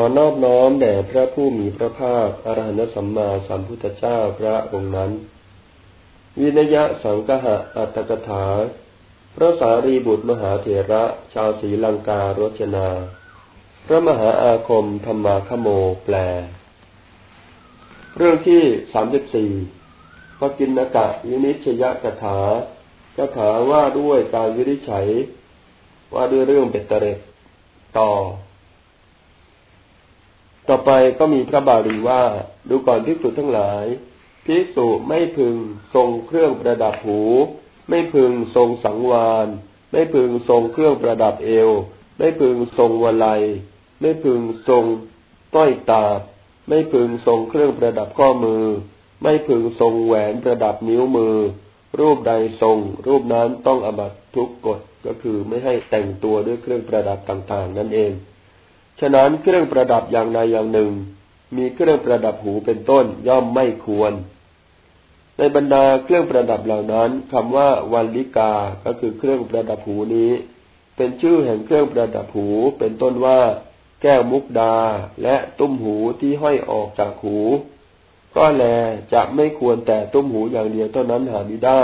อนอบน้อมแด่พระผู้มีพระภาคอรหันตสัมมาสัมพุทธเจ้าพระองค์นั้น วินยะสังกหะอัตถกถา พระสารีบุตรมหาเถระ ชาวศรีลังการจนา พระมหาอาคมธรรมาคโมแปล เรื่องที่สามสิบสี่ปกินนกะยินิชยกถากถาว่าด้วยการวิริฉัย ว่าด้วยเรื่องเบตเตเรต่อ ต่อไปก็มีพระบาลีว่า ดูก่อนพิสุทั้งหลายพิสุไม่พึงทรงเครื่องประดับหู ไม่พึงทรงสังวานไม่พึงทรงเครื่องประดับเอว ไม่พึงทรงวลัย ไม่พึงทรงต้อยตา ไม่พึงทรงเครื่องประดับข้อมือ ไม่พึงทรงแหวนประดับนิ้วมือ รูปใดทรง รูปนั้นต้องอบัตทุกกฎก็คือไม่ให้แต่งตัวด้วยเครื่องประดับต่างๆ นั่นเอง ฉะนั้นเครื่องประดับอย่างใดอย่างหนึ่ง มีเครื่องประดับหูเป็นต้นย่อมไม่ควร ในบรรดาเครื่องประดับเหล่านั้นคำว่าวันลิกาก็คือเครื่องประดับหูนี้ เป็นชื่อแห่งเครื่องประดับหูเป็นต้นว่า แก้วมุกดาและตุ้มหูที่ห้อยออกจากหู ก็แลจะไม่ควรแต่ตุ้มหูอย่างเดียวเท่านั้นหาไม่ได้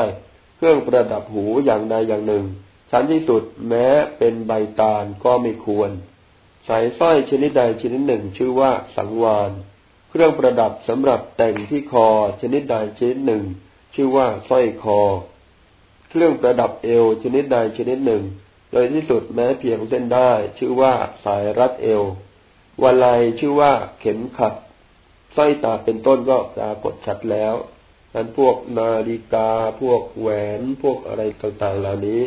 เครื่องประดับหูอย่างใดอย่างหนึ่งชั้นที่สุดแม้เป็นใบตาลก็ไม่ควร สายสร้อยชนิดใดชนิดหนึ่งชื่อว่าสังวานเครื่องประดับสำหรับแต่งที่คอชนิดใดชนิดหนึ่ง ชื่อว่าสร้อยคอ เครื่องประดับเอวชนิดใดชนิดหนึ่ง โดยที่สุดแม้เพียงเส้นได้ ชื่อว่าสายรัดเอววาลัยชื่อว่าเข็มขัดสร้อยตาเป็นต้นก็ปรากฏชัดแล้วนั้นพวกนาฬิกาพวกแหวนพวกอะไรต่างๆเหล่านี้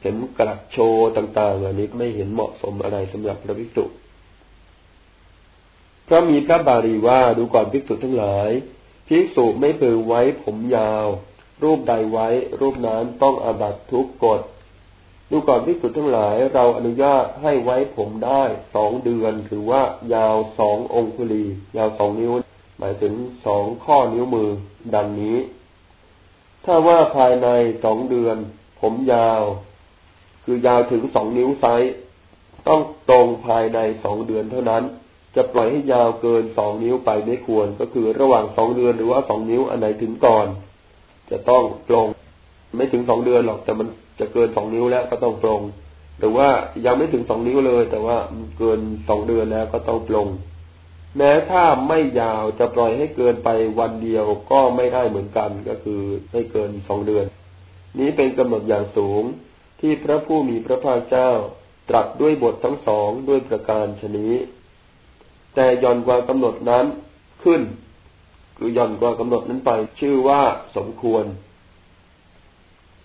เข็มกลัดโชว์ต่างๆอันนี้ไม่เห็นเหมาะสมอะไรสำหรับพระภิกษุเพราะมีพระบาลีว่าดูก่อนภิกษุทั้งหลายภิกษุไม่พึงไว้ผมยาว รูปใดไว้ รูปนั้นต้องอาบัตทุกกฎดูก่อนภิกษุทั้งหลาย เราอนุญาตให้ไว้ผมได้สองเดือนหรือว่ายาวสององคุลี ยาวสองนิ้ว หมายถึงสองข้อนิ้วมือ ดังนี้ ถ้าว่าภายในสองเดือน ผมยาว คือยาวถึงสองนิ้วไซส์ต้องตรงภายในสองเดือนเท่านั้น จะปล่อยให้ยาวเกินสองนิ้วไปไม่ควร ก็คือระหว่างสองเดือนหรือว่าสองนิ้วอันไหนถึงก่อน จะต้องตรง ไม่ถึงสองเดือนหรอกแต่มันจะเกินสองนิ้วแล้วก็ต้องตรงหรือว่ายังไม่ถึงสองนิ้วเลย แต่ว่าเกินสองเดือนแล้วก็ต้องปรงแม้ถ้าไม่ยาวจะปล่อยให้เกินไปวันเดียวก็ไม่ได้เหมือนกันก็คือไม่เกินสองเดือน นี้เป็นกำหนดอย่างสูง ที่พระผู้มีพระภาคเจ้าตรัสด้วยบททั้งสองด้วยประการชนี้ แต่ย่อนกว่ากำหนดนั้นขึ้น คือย่อนกว่ากำหนดนั้นไป ชื่อว่าสมควร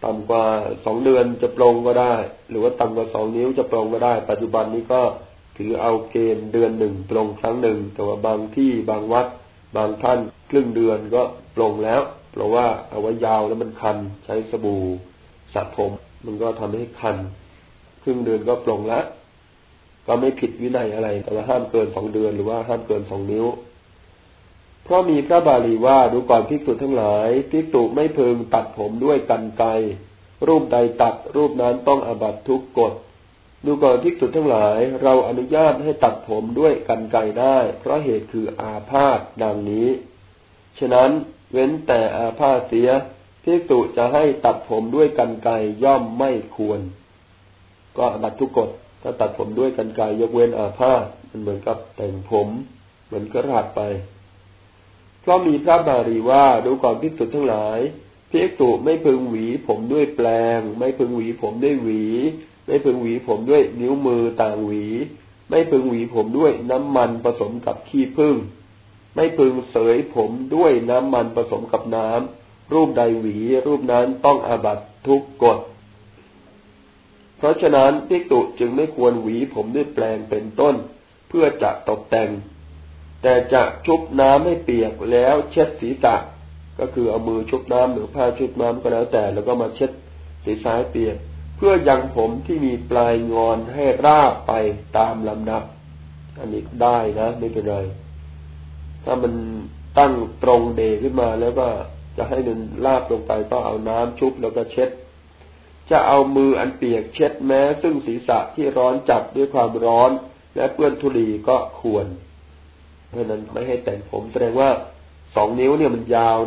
ต่ำกว่าสองเดือนจะปรงก็ได้ หรือว่าต่ำกว่าสองนิ้วจะปรงก็ได้ ปัจจุบันนี้ก็ถือเอาเกณฑ์เดือนหนึ่งปรงครั้งหนึ่ง แต่ว่าบางที่บางวัด บางท่านครึ่งเดือนก็ปรงแล้ว เพราะว่าเอาไว้ยาวแล้วมันคันใช้สบู่สระผม มันก็ทำให้คันครึ่งเดือนก็ปลงละก็ไม่ผิดวินัยอะไร แต่ว่าห้ามเกินสองเดือนหรือว่าห้ามเกินสองนิ้ว เพราะมีพระบาลีว่าดูก่อนภิกษุทั้งหลายภิกษุไม่พึงตัดผมด้วยกันไกรูปใดตัดรูปนั้นต้องอบัตทุกกฎดูก่อนภิกษุทั้งหลาย เราอนุญาตให้ตัดผมด้วยกันไกได้ เพราะเหตุคืออาพาธดังนี้ ฉะนั้นเว้นแต่อาพาธเสีย ภิกษุจะให้ตัดผมด้วยกันไกย่อมไม่ควร ก็อบัตทุกกฎถ้าตัดผมด้วยกันไกยกเว้นอาพาธมันเหมือนกับแต่งผม เหมือนกระหัดไป เพราะมีพระบาลีว่าดูก่อนภิกษุทั้งหลายภิกษุไม่พึงหวี ผมด้วยแปลง ไม่พึงหวีผมด้วยหวี ไม่พึงหวีผมด้วยนิ้วมือต่างหวี ไม่พึงหวีผมด้วยน้ำมันผสมกับขี้ผึ้งไม่พึงเสยผมด้วยน้ำมันผสมกับน้ำ รูปใดหวี รูปนั้นต้องอาบัตทุกกฎ เพราะฉะนั้นพิกตุจึงไม่ควรหวีผมด้วยแปลงเป็นต้น เพื่อจะตกแต่ง แต่จะชุบน้ำให้เปียกแล้วเช็ดศีรษะก็คือเอามือชุบน้ำหรือผ้าชุบน้ำก็แล้วแต่ แล้วก็มาเช็ดศีรษะเปียก เพื่อยังผมที่มีปลายงอนให้ราบไปตามลำดับ อันนี้ได้นะไม่เป็นไรถ้ามันตั้งตรงเดขึ้นมาแล้วก็ จะให้มันลาบลงไปก็เอาน้ำชุบแล้วก็เช็ด จะเอามืออันเปียกเช็ดแม้ ซึ่งศีรษะที่ร้อนจัดด้วยความร้อน และเปื้อนทุลีก็ควร เพราะนั้นไม่ให้แต่งผมแสดงว่าสองนิ้วเนี่ยมันยาว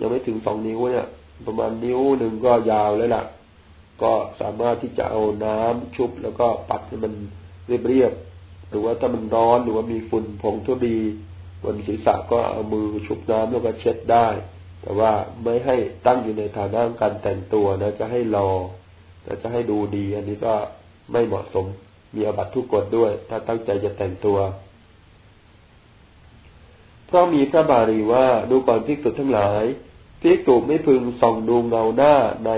ยังไม่ถึงสองนิ้วเนี่ย ประมาณนิ้วหนึ่งก็ยาวแล้วล่ะ ก็สามารถที่จะเอาน้ำชุบแล้วก็ปัดให้มันเรียบๆหรือว่าถ้ามันร้อนหรือว่ามีฝุ่นผงทุลีบนศีรษะก็เอามือชุบน้ำแล้วก็เช็ดได้ แต่ว่าไม่ให้ตั้งอยู่ในฐานะการแต่งตัวนะ จะให้รอจะให้ดูดี อันนี้ก็ไม่เหมาะสม มีอบัตทุกกฎด้วย ถ้าตั้งใจจะแต่งตัว เพราะมีพระบาลีว่าดูก่อนภิกษุทั้งหลายภิกษุไม่พึงส่องดูเงาหน้าใน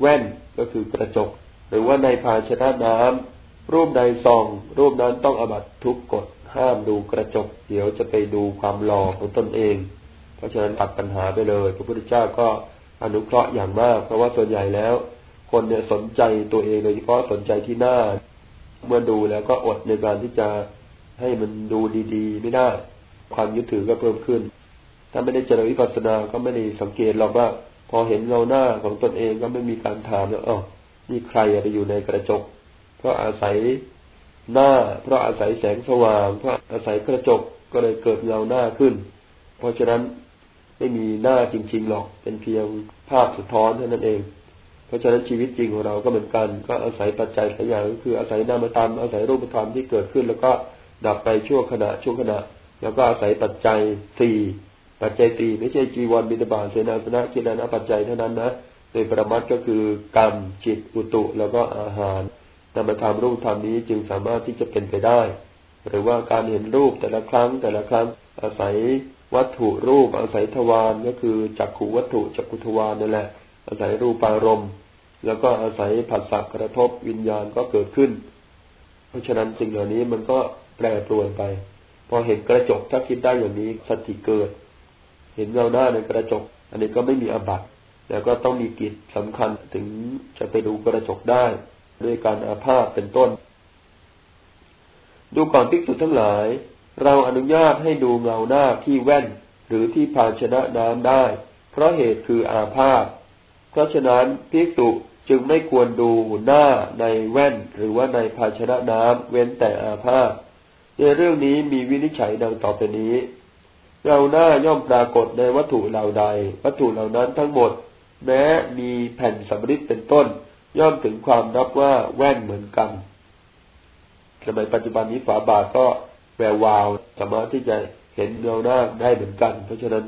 แว่นก็คือกระจก หรือว่าในภาชนะน้ำรูปใดส่อง รูปนั้นต้องอบัตทุกกฎห้ามดูกระจก เดี๋ยวจะไปดูความหล่อของตนเอง เพราะฉะนั้นตัดปัญหาไปเลย พระพุทธเจ้าก็อนุเคราะห์อย่างมาก เพราะว่าส่วนใหญ่แล้ว คนเนี่ยสนใจตัวเองโดยเฉพาะสนใจที่หน้า เมื่อดูแล้วก็อดในการที่จะให้มันดูดีๆ ไม่ได้ ความยึดถือก็เพิ่มขึ้น ถ้าไม่ได้เจริญวิปัสสนา ก็ไม่ได้สังเกตหรอกว่า พอเห็นเงาหน้าของตนเองก็ไม่มีการถามแล้วอ๋อนี่ใครอะไรอยู่ในกระจก เพราะอาศัยหน้า เพราะอาศัยแสงสว่าง เพราะอาศัยกระจกก็เลยเกิดเงาหน้าขึ้น เพราะฉะนั้น ไม่มีหน้าจริง ๆ หรอก เป็นเพียงภาพสะท้อนเท่านั้นเอง เพราะฉะนั้นชีวิตจริงของเราก็เหมือนกัน ก็อาศัยปัจจัยหลายอย่างก็คืออาศัยนามธรรมอาศัยรูปธรรมที่เกิดขึ้น แล้วก็ดับไปชั่วขณะชั่วขณะ แล้วก็อาศัยปัจจัยสี่ปัจจัยสี่ไม่ใช่จีวรบิดาบาเสนาสนะกินาปัจจัยเท่านั้นนะโดยประมัดก็คือกรรมจิตอุตุแล้วก็อาหารนามธรรมรูปธรรมนี้จึงสามารถที่จะเป็นไปได้ หรือว่าการเห็นรูปแต่ละครั้งแต่ละครั้งอาศัย วัตถุรูปอาศัยทวารก็คือจักขูวัตถุจักขุทวารนั่นแหละ อาศัยรูปารมณ์ แล้วก็อาศัยผัสสะกระทบวิญญาณก็เกิดขึ้น เพราะฉะนั้นสิ่งเหล่านี้มันก็แปรปรวนไป พอเห็นกระจกถ้าคิดได้อย่างนี้สติเกิด เห็นเงาหน้าในกระจก อันนี้ก็ไม่มีอบัตแต่ก็ต้องมีกิจสำคัญถึงจะไปดูกระจกได้ ด้วยการอาภาษเป็นต้น ดูก่อนภิกษุทั้งหลาย เราอนุญาตให้ดูเงาหน้าที่แว่น หรือที่ภาชนะน้ำได้ เพราะเหตุคืออาพาธเพราะฉะนั้นภิกษุจึงไม่ควรดูหน้าในแว่น หรือว่าในภาชนะน้ำเว้นแต่อาพาธในเรื่องนี้มีวินิจฉัยดังต่อไปนี้เงาหน้าย่อมปรากฏในวัตถุเหล่าใด วัตถุเหล่านั้นทั้งหมด แม้มีแผ่นสำริดเป็นต้น ย่อมถึงความนับว่าแว่นเหมือนกันสมัยปัจจุบันนี้ฝาบาทก็ แวววาวสามารถที่จะเห็นเงาหน้าได้เหมือนกัน เพราะฉะนั้น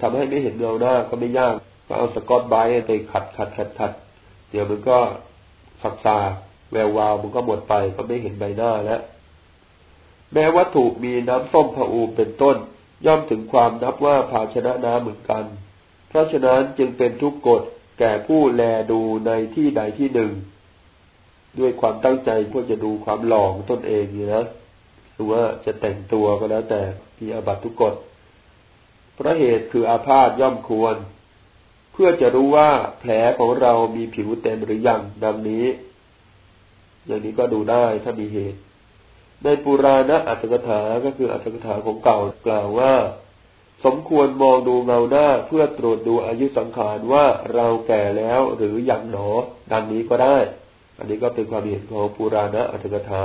ทำให้ไม่เห็นเงาหน้าก็ไม่ยากก็เอาสกอตไบไปขัดขัดขัดขัดเดี๋ยวมันก็สักซาแวววาวมันก็หมดไปก็ไม่เห็นใบหน้าแล้วแม้วัตถุมีน้ำส้มผอูเป็นต้น ย่อมถึงความนับว่าภาชนะน้ำเหมือนกัน เพราะฉะนั้นจึงเป็นทุกกฎแก่ผู้แลดูในที่ใดที่หนึ่ง ด้วยความตั้งใจเพื่อจะดูความหล่อของตนเองนี่นะ หรือว่าจะแต่งตัวก็แล้วแต่มีอาบัตทุกกฎพระเหตุคืออาพาธย่อมควร เพื่อจะรู้ว่าแผลของเรามีผิวเต็มหรือยังดังนี้ อย่างนี้ก็ดูได้ถ้ามีเหตุ ในปุราณอัตถกถาก็คืออัตถกถาของเก่ากล่าวว่า สมควรมองดูเงาหน้าเพื่อตรวจดูอายุสังขารว่าเราแก่แล้วหรือยังหนอ ดังนี้ก็ได้ อันนี้ก็เป็นความเห็นของปุราณะอัตถกถา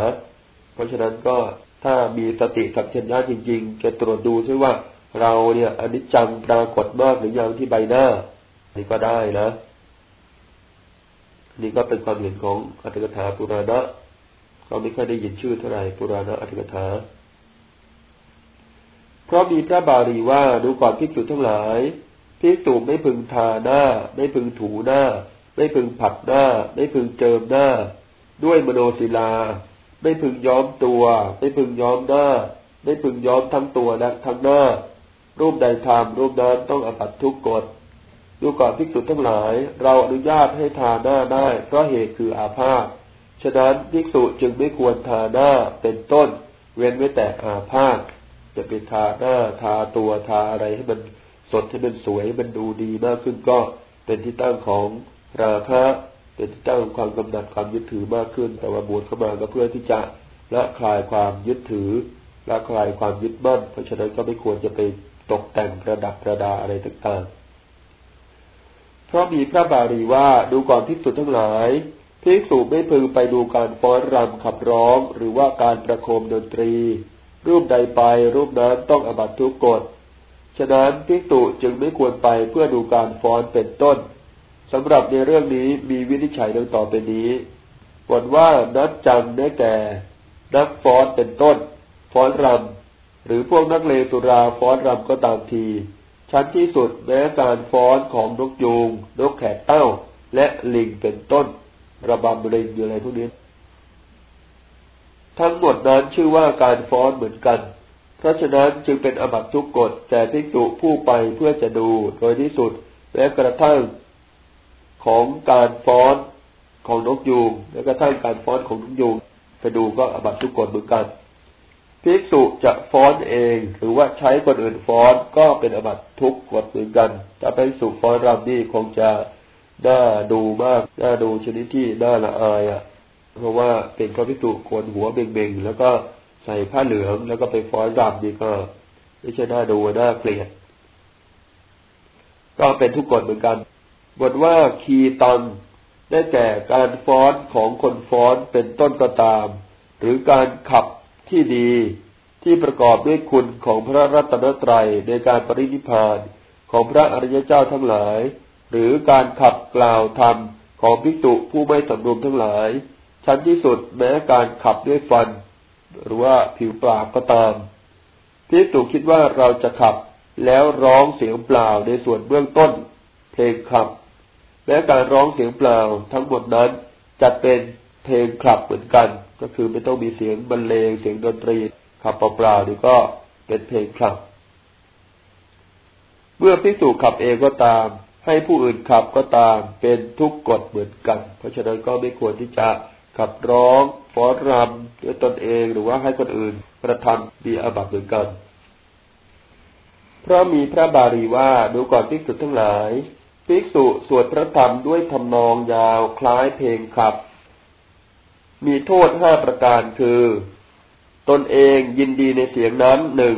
เพราะฉะนั้นก็ ถ้ามีสติสัมปชัญญะจริงๆจะตรวจดูใช่ว่าเราเนี่ยอนิจจังปรากฏมากหรือยังที่ใบหน้านี่ก็ได้นะนี่ก็เป็นความเห็นของอัตถกถาปุราณะเราไม่ค่อยได้ยินชื่อเท่าไหร่ปุราณะอัตถกถาเพราะมีพระบาลีว่าดูก่อนภิกษุทั้งหลายภิกษุไม่พึงทาหน้า ไม่พึงถูหน้า ไม่พึงผัดหน้า ไม่พึงเจิมหน้า ด้วยมโนศิลา ไม่พึงย้อมตัวไม่พึงย้อมหน้าไม่พึงย้อมทั้งตัวและทั้งหน้า รูปใดทำรูปนั้นต้องอบัตทุกกฎดูก่อนภิกษุทั้งหลาย เราอนุญาตให้ทาหน้าได้ เพราะเหตุคืออาพาธฉะนั้นภิกษุจึงไม่ควรทาหน้าเป็นต้น เว้นไว้แต่อาพาธจะไปทาหน้าทาตัวทาอะไรให้มันสดให้มันสวยมันดูดีมากขึ้นก็เป็นที่ตั้งของราคะ เป็นตั้งความกำหนัดความยึดถือมากขึ้น แต่ว่าบวชเข้ามาก็เพื่อที่จะละคลายความยึดถือละคลายความยึดมั่น เพราะฉะนั้นก็ไม่ควรจะไปตกแต่งประดับประดาอะไรต่างๆ เพราะมีพระบาลีว่าดูก่อนที่สุดทั้งหลายภิกษุไม่พึงไปดูการฟ้อนรำขับร้อง หรือว่าการประโคมดนตรี รูปใดไปรูปนั้นต้องอบัตทุกกฎ ฉะนั้นภิกษุจึงไม่ควรไปเพื่อดูการฟ้อนเป็นต้น สำหรับในเรื่องนี้มีวินิจฉัยดังต่อไปนี้บทว่านัดจังได้แก่ นักฟ้อนเป็นต้น ฟ้อนรำหรือพวกนักเลสุราฟ้อนรำก็ตามที ชั้นที่สุดแม้การฟ้อนของนกยูงนกแขกเต้า และลิงเป็นต้น ระบำลิงอะไรพวกนี้ ทั้งหมดนั้นชื่อว่าการฟ้อนเหมือนกัน เพราะฉะนั้นจึงเป็นอบัตทุกกฎแต่ภิกษุผู้ไปเพื่อจะดูโดยที่สุดและกระทั่ง ของการฟ้อนของนกยูงและกระทั่งการฟ้อนของนกยูงไปดูก็อบัตทุกกฎเหมือนกันภิกษุจะฟ้อนเอง หรือว่าใช้คนอื่นฟ้อนก็เป็นอบัตทุกกฎเหมือนกันถ้าไปสู่ฟ้อนรำนี่คงจะน่าดูมากน่าดูชนิดที่น่าละอายอะ เพราะว่าเป็นพระภิกษุโกนหัวเบ่งๆแล้วก็ใส่ผ้าเหลืองแล้วก็ไปฟ้อนรำนี่ก็ไม่ใช่น่าดูน่าเกลียดก็เป็นทุกกฎเหมือนกัน บทว่าคีตันได้แก่การฟ้อนของคนฟ้อนเป็นต้นก็ตาม หรือการขับที่ดีที่ประกอบด้วยคุณของพระรัตนตรัยในการปรินิพานของพระอริยเจ้าทั้งหลาย หรือการขับกล่าวธรรมของภิกษุผู้ไม่สำรวมทั้งหลาย ชั้นที่สุดแม้การขับด้วยฟัน หรือว่าผิวปากก็ตามภิกษุคิดว่าเราจะขับแล้วร้องเสียงเปล่าในส่วนเบื้องต้น เพลงขับ และการร้องเสียงเปล่าทั้งหมดนั้นจัดเป็นเพลงขับเหมือนกัน ก็คือไม่ต้องมีเสียงบรรเลงเสียงดนตรีขับเปล่าๆนี่ก็เป็นเพลงขับ เมื่อพิสูจขับเองก็ตาม ให้ผู้อื่นขับก็ตามเป็นทุกกฎเหมือนกัน เพราะฉะนั้นก็ไม่ควรที่จะขับร้องฟ้อนรำด้วยตนเองหรือว่าให้คนอื่นกระทำมีอาบัติเหมือนกัน เพราะมีพระบาลีว่าดูก่อนพิสุทั้งหลาย ภิกษุสวดพระธรรมด้วยทำนองยาวคล้ายเพลงขับ มีโทษห้าประการคือ ตนเองยินดีในเสียงนั้นหนึ่ง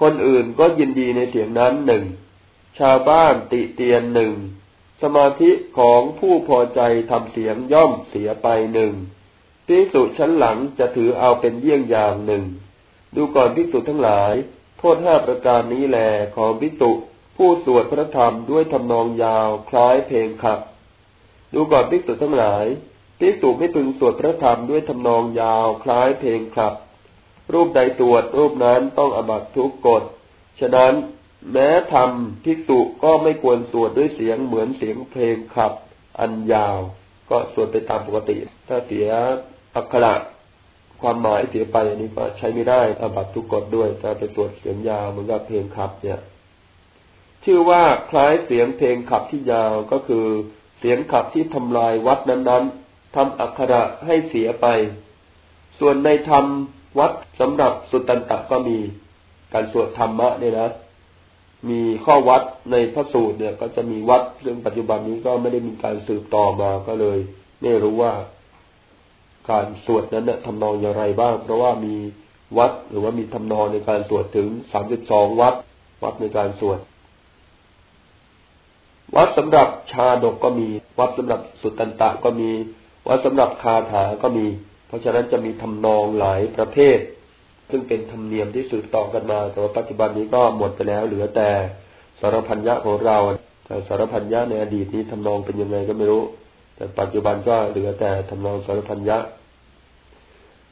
คนอื่นก็ยินดีในเสียงนั้นหนึ่ง ชาวบ้านติเตียนหนึ่ง สมาธิของผู้พอใจทำเสียงย่อมเสียไปหนึ่งภิกษุชั้นหลังจะถือเอาเป็นเยี่ยงอย่างหนึ่ง ดูก่อนภิกษุทั้งหลาย โทษห้าประการนี้แหลของภิกษุ ผู้สวดพระธรรมด้วยทำนองยาวคล้ายเพลงขับ ดูก่อนภิกษุทั้งหลายภิกษุไม่พึงสวดพระธรรมด้วยทำนองยาวคล้ายเพลงขับ รูปใดสวดรูปนั้นต้องอบัตทุกกฎ ฉะนั้นแม้ทำภิกษุก็ไม่ควรสวดด้วยเสียงเหมือนเสียงเพลงขับ อันยาว ก็สวดไปตามปกติ ถ้าเสียอักขระความหมายเสียไปอันนี้ก็ใช้ไม่ได้อบัตทุกกฎด้วยถ้าไปสวดเสียงยาวเหมือนกับเพลงขับเนี่ย ชื่อว่าคล้ายเสียงเพลงขับที่ยาวก็คือเสียงขับที่ทำลายวัดนั้นๆทำอักขระให้เสียไป ส่วนในธรรมวัดสำหรับสุตตันตะก็มีการสวดธรรมะเนี่ยนะมีข้อวัดในพระสูตรเนี่ย ก็จะมีวัดซึ่งปัจจุบันนี้ก็ไม่ได้มีการสืบต่อมาก็เลย ไม่รู้ว่า การสวดนั้นทำนองอย่างไรบ้าง เพราะว่ามีวัดหรือว่ามีทำนองในการสวดถึงสามสิบสองวัด วัดในการสวด วัดสำหรับชาดกก็มี วัดสำหรับสุตตันตะก็มี วัดสำหรับคาถาก็มี เพราะฉะนั้นจะมีทำนองหลายประเภท ซึ่งเป็นธรรมเนียมที่สืบต่อกันมา แต่ว่าปัจจุบันนี้ก็หมดไปแล้ว เหลือแต่สารพันยะของเราแต่สารพันยะในอดีตนี้ทำนองเป็นยังไงก็ไม่รู้ แต่ปัจจุบันก็เหลือแต่ทำนองสารพันยะ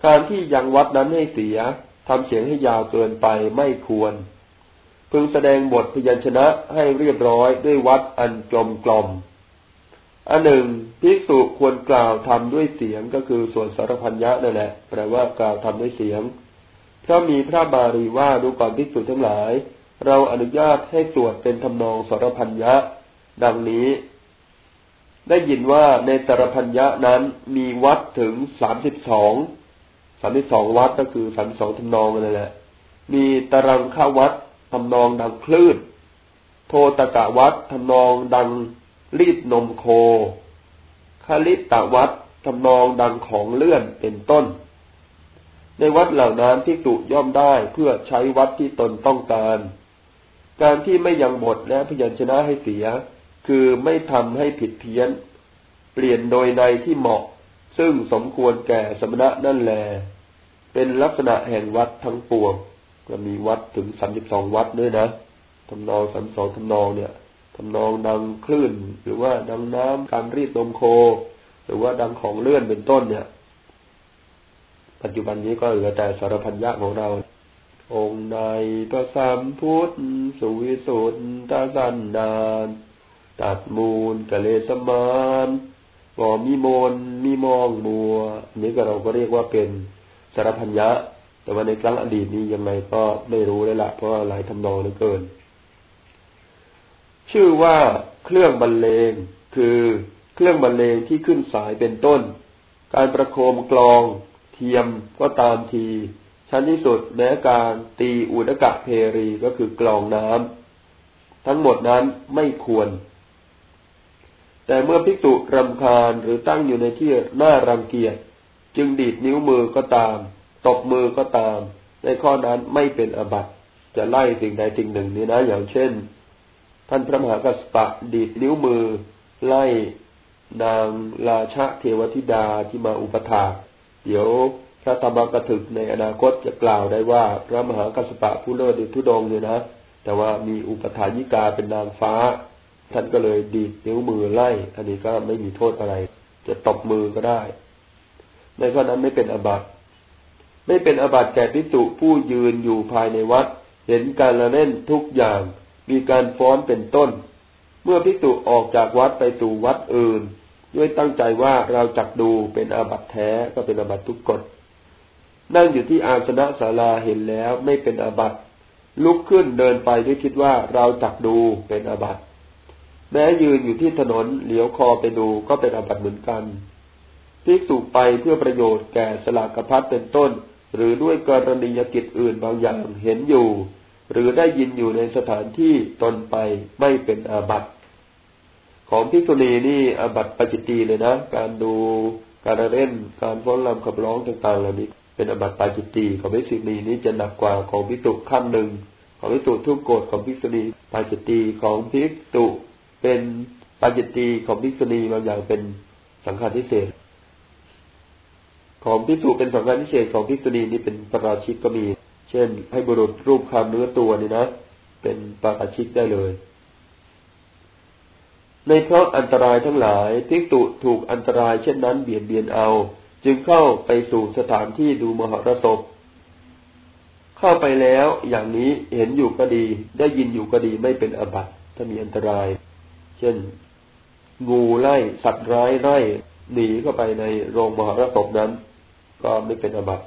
การที่ยังวัดนั้นให้เสียทำเสียงให้ยาวเกินไปไม่ควร พึงแสดงบทพยัญชนะให้เรียบร้อยด้วยวัดอันจมกลมอันหนึ่งภิกษุควรกล่าวทำด้วยเสียงก็คือส่วนสารพันยะนั่นแหละแปลว่ากล่าวทำด้วยเสียงเพราะมีพระบาลีว่าดูก่อนภิกษุทั้งหลาย เราอนุญาตให้สวดเป็นทำนองสารพันยะ ดังนี้ ได้ยินว่าในสารพันยะนั้นมีวัดถึงสามสิบสองสามสิบสองวัดก็คือสามสองทำนองนั่นแหละ มีตรังข้าวัด ทำนองดังคลื่น โทตกะวัดทำนองดังรีดนมโคคาลิตะวัดทำนองดังของเลื่อนเป็นต้น ในวัดเหล่านั้นที่ตุย่อมได้เพื่อใช้วัดที่ตนต้องการ การที่ไม่ยังบทและพยัญชนะให้เสีย คือไม่ทำให้ผิดเพี้ยน เปลี่ยนโดยในที่เหมาะ ซึ่งสมควรแก่สมณะนั่นแล เป็นลักษณะแห่งวัดทั้งปวง ก็มีวัดถึงสามสิบสองวัดด้วยนะทำนองสามสองทำนองเนี่ยทำนองดังคลื่น หรือว่าดังน้ำการรีดนมโค หรือว่าดังของเลื่อนเป็นต้นเนี่ย ปัจจุบันนี้ก็เหลือแต่สารพันยะของเรา องค์ในพระสัมพุทธสุวิสุทธาสันดานตัดมูลกะเลสมานบ่มีมนมีมองมัว นี้ก็เราก็เรียกว่าเป็นสารพันยะ แต่ว่าในครั้งอดีตนี้ยังไงก็ไม่รู้เลยละเพราะหลายทำนองเหลือเกิน ชื่อว่าเครื่องบรรเลงคือเครื่องบรรเลงที่ขึ้นสายเป็นต้น การประโคมกลอง เทียมก็ตามที ชั้นที่สุดแม้การตีอุดกะเพรีก็คือกลองน้ำทั้งหมดนั้นไม่ควร แต่เมื่อภิกษุรำคาญหรือตั้งอยู่ในที่น่ารังเกียจจึงดีดนิ้วมือก็ตาม ตบมือก็ตาม ในข้อนั้นไม่เป็นอบัตจะไล่สิ่งใดสิ่งหนึ่งนี้นะ อย่างเช่น ท่านพระมหากัสปะดีดนิ้วมือ ไล่นางราชาเทวธิดาที่มาอุปถาเดี๋ยวพระธรรมกถึกในอนาคตจะกล่าวได้ว่า พระมหากัสปะผู้เลิศดุทุดงเนี่ยนะ แต่ว่ามีอุปถายิกาเป็นนางฟ้า ท่านก็เลยดีดนิ้วมือไล่ อันนี้ก็ไม่มีโทษอะไร จะตบมือก็ได้ ในข้อนั้นไม่เป็นอบัต ไม่เป็นอบัตแก่พิจุผู้ยืนอยู่ภายในวัด เห็นการละเล่นทุกอย่าง มีการฟ้อนเป็นต้น เมื่อพิจุออกจากวัดไปสู่วัดอื่น ด้วยตั้งใจว่าเราจักดูเป็นอาบัตแท้ก็เป็นอาบัตทุกกฎนั่งอยู่ที่อาสนะศาลาเห็นแล้วไม่เป็นอาบัตลุกขึ้นเดินไปด้วยคิดว่าเราจักดูเป็นอาบัติแม้ยืนอยู่ที่ถนนเหลียวคอไปดูก็เป็นอาบัติเหมือนกันภิกษุไปเพื่อประโยชน์แก่สลากพัดเป็นต้น หรือด้วยกรณียกิจอื่นบางอย่างเห็นอยู่ หรือได้ยินอยู่ในสถานที่ตนไปไม่เป็นอาบัติของภิษุณีนี่อาบัติปจิตีเลยนะ การดูการเล่นการฟ้อนรำขับร้องต่าง ๆ เหล่านี้ เป็นอาบัติปจิตีของภิษุณีนี้จะหนักกว่าของภิกษุขั้นหนึ่ง ของภิกษุทุกกฎของภิษุณีปจิตีของภิกษุเป็นปัญจตีของภิษุณีบางอย่างเป็นสังฆาทิเศษ ของพิสูจเป็นสังฆาทิเศษของภิกษุณีนี่เป็นปราชิกก็มี เช่น ให้บุรุษรูปคำเนื้อตัวนี่นะ เป็นปราชิกได้เลย ในเพราะอันตรายทั้งหลายภิกษุถูกอันตรายเช่นนั้นเบียดเบียนเอา จึงเข้าไปสู่สถานที่ดูมหรสพเข้าไปแล้วอย่างนี้เห็นอยู่ก็ดี ได้ยินอยู่ก็ดีไม่เป็นอบัติถ้ามีอันตราย เช่น งูไล่สัตว์ร้ายไล่หนีเข้าไปในโรงมหรสพนั้น ก็ไม่เป็นอบัติ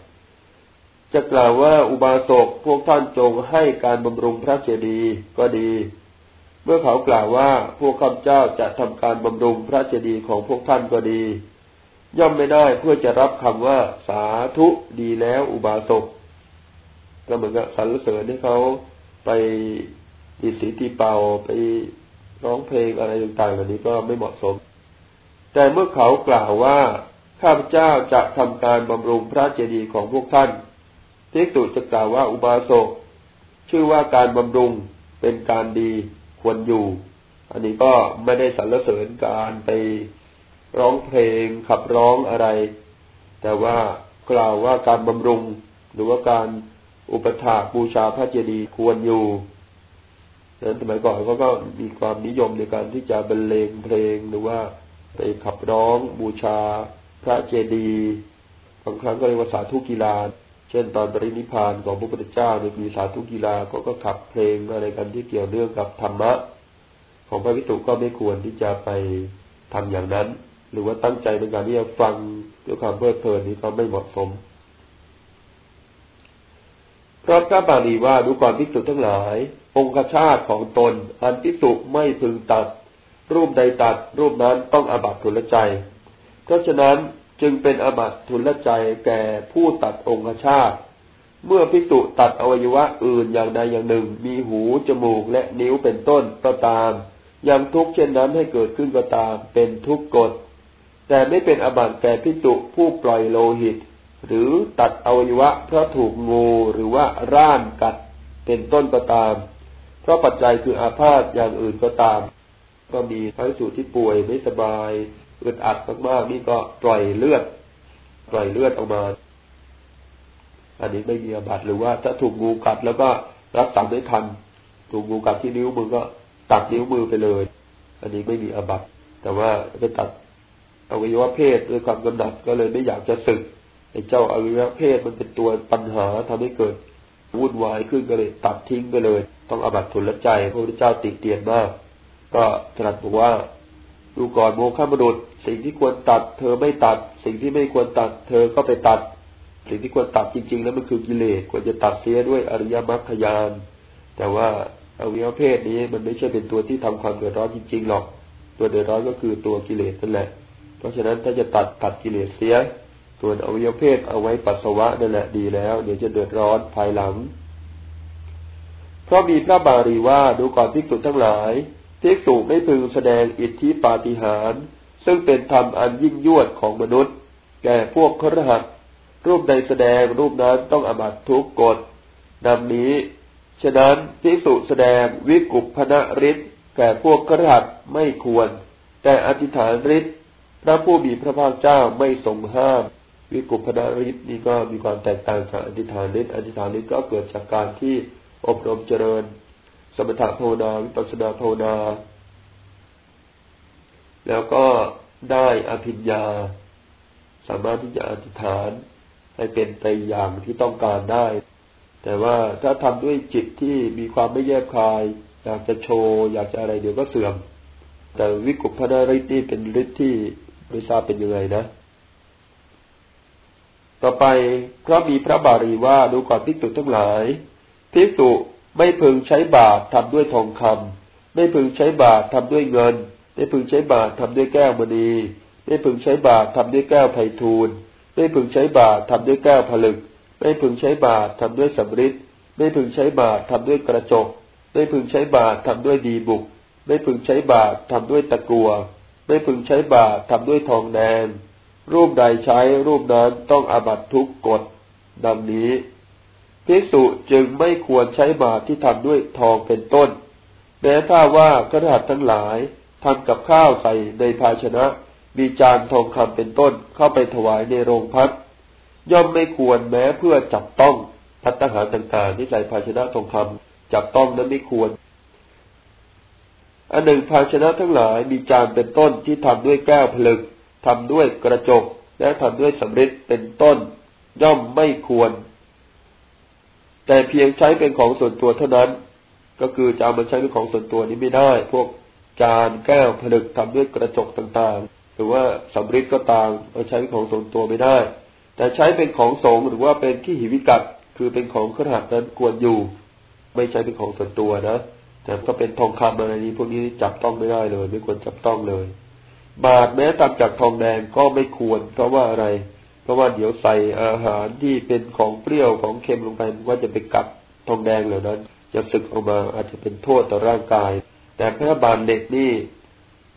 จะกล่าวว่าอุบาสกพวกท่านจงให้การบำรุงพระเจดีย์ก็ดี เมื่อเขากล่าวว่าพวกข้าพเจ้าจะทำการบำรุงพระเจดีย์ของพวกท่านก็ดี ย่อมไม่ได้เพื่อจะรับคำว่าสาธุดีแล้วอุบาสกก็เหมือนกับสรรเสริญให้เขาไปดีสีตีเป่าไปร้องเพลงอะไรต่างๆเหล่านี้ก็ไม่เหมาะสม แต่เมื่อเขากล่าวว่า ข้าพเจ้าจะทำการบำรุงพระเจดีย์ของพวกท่านเทกตุจะกล่าวว่าอุบาสกชื่อว่าการบำรุงเป็นการดีควรอยู่ อันนี้ก็ไม่ได้สรรเสริญการไปร้องเพลงขับร้องอะไร แต่ว่ากล่าวว่าการบำรุง หรือว่าการอุปถาบูชาพระเจดีย์ควรอยู่นั้นสมัยก่อนเขาก็มีความนิยมในการที่จะบรรเลงเพลงหรือว่าไปขับร้องบูชา พระเจดีย์บางครั้งก็เรียกว่าสาธุกีฬา เช่น ตอนปรินิพานของพระพุทธเจ้าในมีสาธุกีฬาก็ก็ขับเพลงอะไรกันที่เกี่ยวเนื่องกับธรรมะ ของพระวิตุก็ไม่ควรที่จะไปทำอย่างนั้น หรือว่าตั้งใจในการที่จะฟังด้วยความเพลิดเพลินนี้ก็ไม่เหมาะสมพราะพระบาลีว่าดูก่อนพิสุทั้งหลาย องคชาติของตน อันพิสุไม่พึงตัด รูปใดตัด รูปนั้นต้องอาบัตทุลใจ เพราะฉะนั้นจึงเป็นอาบัตทุลใจแก่ผู้ตัดองคชาตเมื่อพิสุตัดอวัยวะอื่นอย่างใดอย่างหนึ่ง มีหู จมูกและนิ้วเป็นต้นก็ตาม ยังทุกเช่นนั้นให้เกิดขึ้นก็ตาม เป็นทุกกฎ แต่ไม่เป็นอาบัตแก่พิจุผู้ปล่อยโลหิต หรือตัดอวัยวะเพราะถูกงูหรือว่าร่านกัด เป็นต้นก็ตาม เพราะปัจจัยคืออาพาธอย่างอื่นก็ตาม ก็มีพระสูตรที่ป่วยไม่สบาย อึดอัดมากๆนี่ก็ปล่อยเลือด ปล่อยเลือดออกมา อันนี้ไม่มีอาบัตหรือว่าถ้าถูกงูกัดแล้วก็รักษาไม่ทัน ถูกงูกัดที่นิ้วมือก็ตัดนิ้วมือไปเลย อันนี้ไม่มีอาบัตแต่ว่าไปตัดอวัยวะเพศด้วยความกำหนัดก็เลยไม่อยากจะสึกไอ้เจ้าอวัยวะเพศมันเป็นตัวปัญหาทำให้เกิดวุ่นวายขึ้นก็เลย ตัดทิ้งไปเลย ต้องอาบัตทุนละใจพระพุทธเจ้าติเตียนมาก ก็ตรัสบอกว่า ดูก่อนโมฆะมนุษย์สิ่งที่ควรตัด เธอไม่ตัด สิ่งที่ไม่ควรตัด เธอก็ไปตัด สิ่งที่ควรตัดจริง ๆ แล้วมันคือกิเลสควรจะตัดเสียด้วยอริยมรรคยานแต่ว่าอวัยวะเพศนี้มันไม่ใช่เป็นตัวที่ทำความเดือดร้อนจริง ๆ หรอก ตัวเดือดร้อนก็คือตัวกิเลสนั่นแหละ เพราะฉะนั้นถ้าจะตัดตัดกิเลสเสีย ส่วนอวัยวะเพศเอาไว้ปัสสาวะนั่นแหละดีแล้ว เดี๋ยวจะเดือดร้อนภายหลัง เพราะมีพระบาลีว่าดูก่อนภิกษุทั้งหลาย ภิกษุไม่พึงแสดงอิทธิปาฏิหาริย์ซึ่งเป็นธรรมอันยิ่งยวดของมนุษย์ แก่พวกครหัสรูปใดแสดงรูปนั้นต้องอบัตทุกกฎดังนี้ ฉะนั้นภิกษุแสดงวิกุปพนฤทธิ์แก่พวกครหัสไม่ควร แต่อธิษฐานฤทธิ์พระผู้มีพระภาคเจ้าไม่ทรงห้าม วิกุปนาริศนี่ก็มีความแตกต่างจากอธิษฐานฤทธิ์อธิษฐานฤทธิ์ก็เกิดจากการที่อบรมเจริญ สมถะภาวนาวิปัสสนาภาวนา แล้วก็ได้อภิญญา สามารถที่จะอธิษฐานให้เป็นไปอย่างที่ต้องการได้ แต่ว่าถ้าทำด้วยจิตที่มีความไม่แยบคาย อยากจะโชว์อยากจะอะไรเดี๋ยวก็เสื่อม แต่วิกุปพนาริศนี่เป็นฤทธิ์ที่ไม่ทราบเป็นยังไงนะต่อไปเพราะมีพระบาลีว่าดูก่อนพิกษุทั้งหลายพิกษุ ไม่พึงใช้บาตรทำด้วยทองคำไม่พึงใช้บาตรทำด้วยเงิน ไม่พึงใช้บาตรทำด้วยแก้วมณี ไม่พึงใช้บาตรทำด้วยแก้วไพทูลไม่พึงใช้บาตรทำด้วยแก้วผลึก ไม่พึงใช้บาตรทำด้วยสำริดไม่พึงใช้บาตรทำด้วยกระจก ไม่พึงใช้บาตรทำด้วยดีบุก ไม่พึงใช้บาตรทำด้วยตะกัว ไม่พึงใช้บาตรทำด้วยทองแดงรูปใดใช้รูปนั้นต้องอาบัตทุกกฎดังนี้ ภิกษุจึงไม่ควรใช้บาตรที่ทำด้วยทองเป็นต้น แม้ถ้าว่ากระดาษทั้งหลายทำกับข้าวใส่ในภาชนะ มีจานทองคำเป็นต้นเข้าไปถวายในโรงพักย่อมไม่ควรแม้เพื่อจับต้องพัตหารต่างๆที่ใส่ภาชนะทองคำจับต้องนั้นไม่ควร อันหนึ่งภาชนะทั้งหลายมีจานเป็นต้นที่ทำด้วยแก้วผลึกทำด้วยกระจก และทำด้วยสำริดเป็นต้น ย่อมไม่ควร แต่เพียงใช้เป็นของส่วนตัวเท่านั้น ก็คือจะเอามาใช้เป็นของส่วนตัวนี้ไม่ได้ พวกจานแก้วผลึกทำด้วยกระจกต่างๆ หรือว่าสำริดก็ตามเอาใช้เป็นของส่วนตัวไม่ได้ แต่ใช้เป็นของสงหรือว่าเป็นที่หิวิกัดคือเป็นของขนาดนั้นควรอยู่ ไม่ใช้เป็นของส่วนตัวนะแต่ก็เป็นทองคำอะไรนี้พวกนี้จับต้องไม่ได้เลย ไม่ควรจับต้องเลย บาทแม้ทำจากทองแดงก็ไม่ควรเพราะว่าอะไร เพราะว่าเดี๋ยวใส่อาหารที่เป็นของเปรี้ยวของเค็มลงไปว่าจะไปกัดทองแดงเหล่านั้น จะสึกออกมาอาจจะเป็นโทษต่อร่างกาย แต่ถ้าบานเหล็กนี่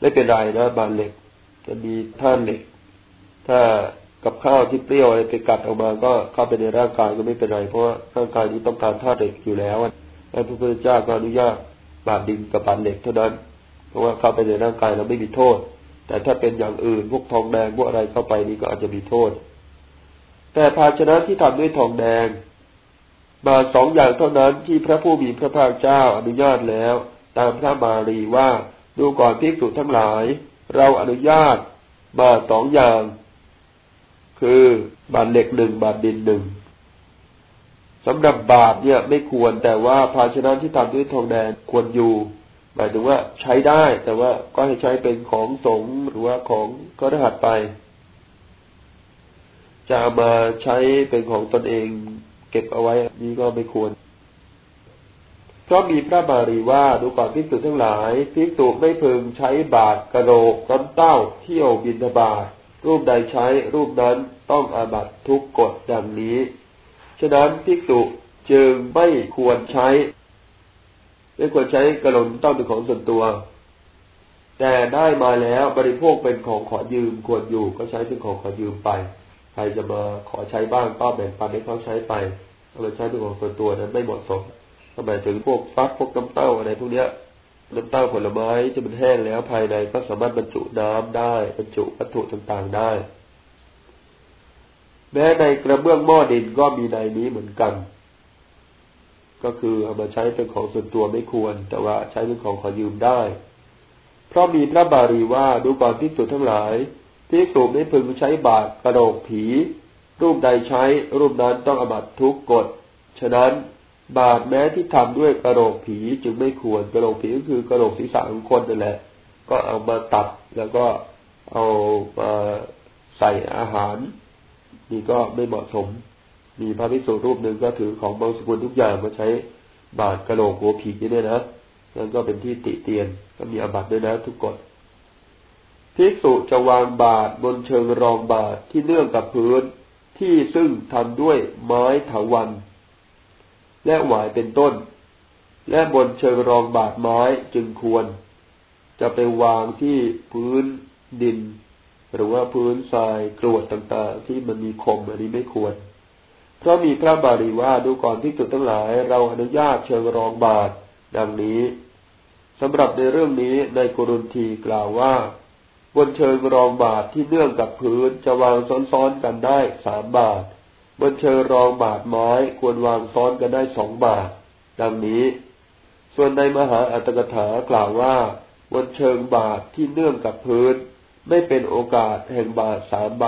ไม่เป็นไรนะบานเหล็ก จะมีท่านเหล็ก ถ้ากับข้าวที่เปรี้ยวอะไรไปกัดออกมาก็เข้าไปในร่างกายก็ไม่เป็นไร เพราะว่าร่างกายนี้ต้องการธาตุเหล็กอยู่แล้วพระพุทธเจ้าก็อนุญาตบาดดินกับบานเหล็กเท่านั้น เพราะว่าเข้าไปในร่างกายแล้วไม่มีโทษ แต่ถ้าเป็นอย่างอื่นพวกทองแดงพวกอะไรเข้าไปนี่ก็อาจจะมีโทษ แต่ภาชนะที่ทำด้วยทองแดง มาสองอย่างเท่านั้นที่พระผู้มีพระภาคเจ้าอนุญาตแล้ว ตามพระบาลีว่าดูก่อนภิกษุทั้งหลาย เราอนุญาตมาสองอย่าง คือบาทเหล็กหนึ่งบาทดินหนึ่งสำหรับบาทเนี่ยไม่ควรแต่ว่าภาชนะที่ทำด้วยทองแดงควรอยู่ หมายถึงว่าใช้ได้แต่ว่าก็ให้ใช้เป็นของสงหรือว่าของก็รหัสไป จะมาใช้เป็นของตนเองเก็บเอาไว้นี่ก็ไม่ควร เพราะมีพระบาลีว่าดูก่อนพิสูจทั้งหลายพิสูจไม่พึงใช้บาทกระโหลกก้อนเต้าเที่ยวบินบาทรูปใดใช้รูปนั้นต้องอาบัตทุกกฎดังนี้ ฉะนั้นพิสูจจึงไม่ควรใช้ ไม่ควรใช้กระหลนต้องเป็นของส่วนตัว แต่ได้มาแล้วบริโภคเป็นของขอยืมควรอยู่ก็ใช้เป็นของขอยืมไป ใครจะมาขอใช้บ้างก็แบ่งปันให้เขาใช้ไปเอาไปใช้เป็นของส่วนตัวนั้นไม่เหมาะสมทำไมถึงพวกฟักพวกน้ำเต้าอะไรพวกเนี้ยน้ำเต้าผลไม้จะมันแห้งแล้วภายในก็สามารถบรรจุน้ำได้บรรจุวัตถุต่างๆได้ แม้ในกระเบื้องหม้อดินก็มีในนี้เหมือนกัน ก็คือเอามาใช้เป็นของส่วนตัวไม่ควร แต่ว่าใช้เป็นของขอยืมได้ เพราะมีพระบาลีว่าดูก่อนที่สุดทั้งหลาย ที่สูบไม่พึงใช้บาตรกระโดกผี รูปใดใช้รูปนั้นต้องอบัตทุกกฎ ฉะนั้นบาดแม้ที่ทำด้วยกระโหลกผีจึงไม่ควรกระโหลกผีก็คือกระโหลกศีรษะของคนนั่นแหละ ก็เอามาตัดแล้วก็เอามาใส่อาหาร นี่ก็ไม่เหมาะสม มีพระภิกษุรูปหนึ่งก็ถือของบางสกุลทุกอย่างมาใช้บาดกระโหลกหัวผีนี่นะนั่นก็เป็นที่ติเตียนก็มีอาบัติด้วยนะทุกกฎ ภิกษุจะวางบาดบนเชิงรองบาดที่เนื่องกับพื้นที่ซึ่งทำด้วยไม้ถาวันและหวายเป็นต้น และบนเชิงรองบาดไม้จึงควร จะไปวางที่พื้นดิน หรือว่าพื้นทรายกรวดต่างๆ ที่มันมีคมอันนี้ไม่ควร เพราะมีพระบาลีว่าดูก่อนที่จุดทั้งหลาย เราอนุญาตเชิงรองบาดดังนี้สำหรับในเรื่องนี้ในกรุณทีกล่าวว่า บนเชิงรองบาทที่เนื่องกับพื้นจะวางซ้อนๆกันได้สามบาท บนเชิงรองบาทไม้ควรวางซ้อนกันได้สองบาท ดังนี้ ส่วนในมหาอัตถกถากล่าวว่า บนเชิงบาทที่เนื่องกับพื้น ไม่เป็นโอกาสแห่งบาทสามใบ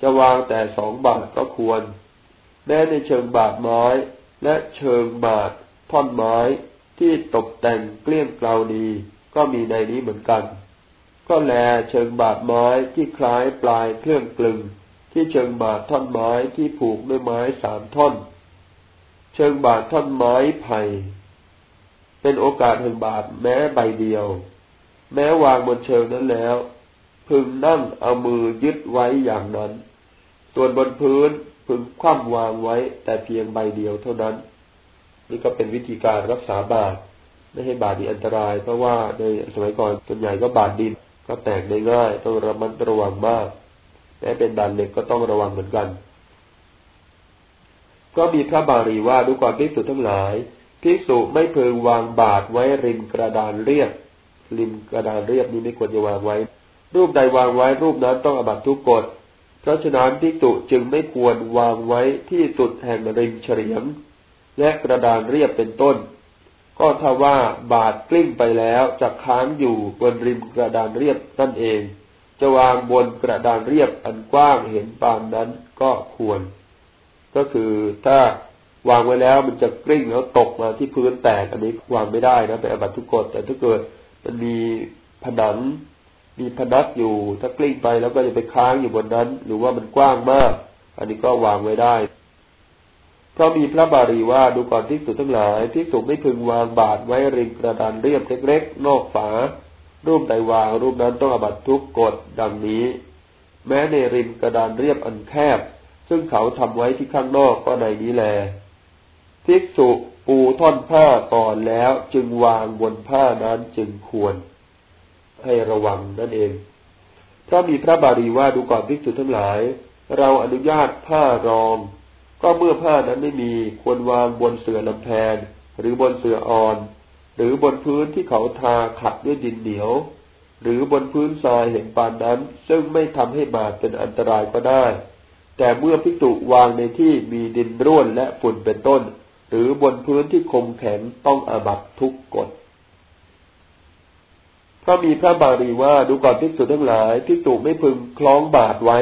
จะวางแต่สองบาทก็ควร แม้ในเชิงบาทไม้และเชิงบาทท่อนไม้ที่ตกแต่งเกลี้ยงเกลาดีก็มีในนี้เหมือนกัน ก็แลเชิงบาทไม้ที่คล้ายปลายเครื่องกลึง ที่เชิงบาทท่อนไม้ที่ผูกด้วยไม้สามท่อน เชิงบาทท่อนไม้ไผ่เป็นโอกาสแห่งบาทแม้ใบเดียว แม้วางบนเชิงนั้นแล้ว พึงนั่งเอามือยึดไว้อย่างนั้น ส่วนบนพื้นพึงคว่ำวางไว้แต่เพียงใบเดียวเท่านั้น นี่ก็เป็นวิธีการรักษาบาทไม่ให้บาดมีอันตราย เพราะว่าในสมัยก่อนส่วนใหญ่ก็บาดดิน ก็แตกได้ง่ายต้องระมัดระวังมากแม้เป็นบานเหล็กก็ต้องระวังเหมือนกัน ก็มีพระบาลีว่าดูก่อนภิกษุทั้งหลายภิกษุไม่พึงวางบาทไว้ริมกระดานเรียบริมกระดานเรียบนี้ไม่ควรจะวางไว้ รูปใดวางไว้รูปนั้นต้องอบัตทุกกฎเพราะฉะนั้นภิกษุจึงไม่ควรวางไว้ที่สุดแห่งริมเฉลียงและกระดานเรียบเป็นต้น ก็ถ้าว่าบาทกลิ้งไปแล้วจะค้างอยู่บนริมกระดานเรียบนั่นเอง จะวางบนกระดานเรียบอันกว้างเห็นปานนั้นก็ควร ก็คือถ้าวางไว้แล้วมันจะกลิ้งแล้วตกมาที่พื้นแตกอันนี้วางไม่ได้นะเป็นอบัตทุกกฎแต่ถ้าเกิดมันมีผนังมีพนักอยู่ถ้ากลิ้งไปแล้วก็จะไปค้างอยู่บนนั้น หรือว่ามันกว้างมาก อันนี้ก็วางไว้ได้ เพราะมีพระบาลีว่าดูก่อนที่สุดทั้งหลายที่สุดไม่พึงวางบาทไว้ริมกระดานเรียบเล็กๆนอกฝา รูปใดวาง รูปนั้นต้องอบัตทุกกฎดังนี้ แม้ในริมกระดานเรียบอันแคบ ซึ่งเขาทำไว้ที่ข้างนอกก็ในนี้แลภิกษุปูท่อนผ้าก่อนแล้วจึงวางบนผ้านั้นจึงควร ให้ระวังนั่นเองถ้ามีพระบาลีว่าดูก่อนภิกษุทั้งหลาย เราอนุญาตผ้ารอง ก็เมื่อผ้านั้นไม่มีควรวางบนเสื่อลำแพนหรือบนเสื่ออ่อน หรือบนพื้นที่เขาทาขัดด้วยดินเหนียว หรือบนพื้นทรายเห็นปานนั้น ซึ่งไม่ทำให้บาดเป็นอันตรายก็ได้ แต่เมื่อพิจุวางในที่มีดินร่วนและฝุ่นเป็นต้น หรือบนพื้นที่คมแข็งต้องอาบัตทุกกฎพระมีพระบาลีว่าดูก่อนพิจุทั้งหลายพิจุไม่พึงคล้องบาดไว้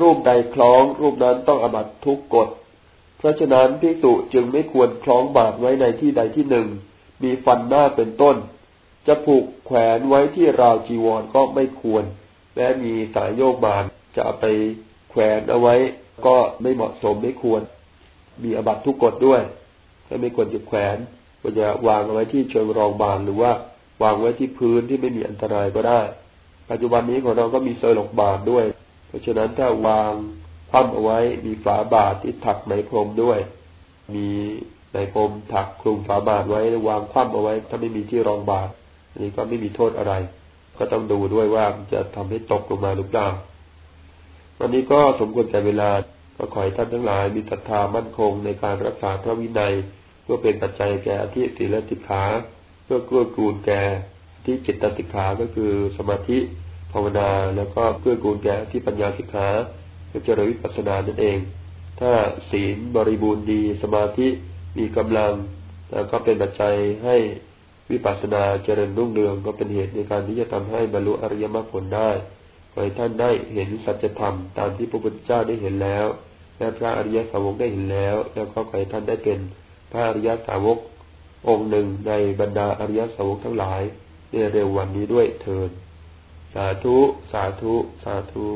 รูปใดคล้อง รูปนั้นต้องอาบัตทุกกฎ เพราะฉะนั้นพิจุจึงไม่ควรคล้องบาดไว้ในที่ใดที่หนึ่ง มีฟันหน้าเป็นต้น จะผูกแขวนไว้ที่ราวจีวรก็ไม่ควรแม้มีสายโยกบานจะเอาไปแขวนเอาไว้ ก็ไม่เหมาะสมไม่ควร มีอบัตทุกกฎด้วยไม่ควรจะแขวนก็จะวางเอาไว้ที่เชิงรองบานหรือว่าวางไว้ที่พื้นที่ไม่มีอันตรายก็ได้ ปัจจุบันนี้ของเราก็มีเซอร์หลกบาทด้วย เพราะฉะนั้นถ้าวาง คว่ำเอาไว้มีฝาบาทที่ถักไหมพรมด้วย มีใส่พรมถักคลุมฝาบาทไว้วางคว่ำเอาไว้ ถ้าไม่มีที่รองบาทอันนี้ก็ไม่มีโทษอะไร ก็ต้องดูด้วยว่าจะทำให้ตกลงมาหรือเปล่าวันนี้ก็สมควรแก่เวลาก็ขอให้ท่านทั้งหลายมีศรัทธามั่นคงในการรักษาพระวินัย เพื่อเป็นปัจจัยแก่อธิศีลสิกขา เพื่อเกื้อกูลแก่ที่จิตตสิกขาก็คือสมาธิภาวนาแล้วก็เกื้อกูลแก่ที่ปัญญาสิกขา คือเจริญวิปัสสนานั่นเอง ถ้าศีลบริบูรณ์ดี สมาธิมีกำลังแล้วก็เป็นปัจจัยให้วิปัสสนาเจริญรุ่งเรืองก็เป็นเหตุในการที่จะทำให้บรรลุอริยมรรคผลได้ขอให้ท่านได้เห็นสัจธรรมตามที่พระพุทธเจ้าได้เห็นแล้ว และพระอริยสาวกได้เห็นแล้ว แล้วก็ขอให้ท่านได้เป็นพระอริยสาวก องค์หนึ่งในบรรดาอริยสาวกทั้งหลายในเร็ววันนี้ด้วยเถิดสาธุ สาธุ สาธุ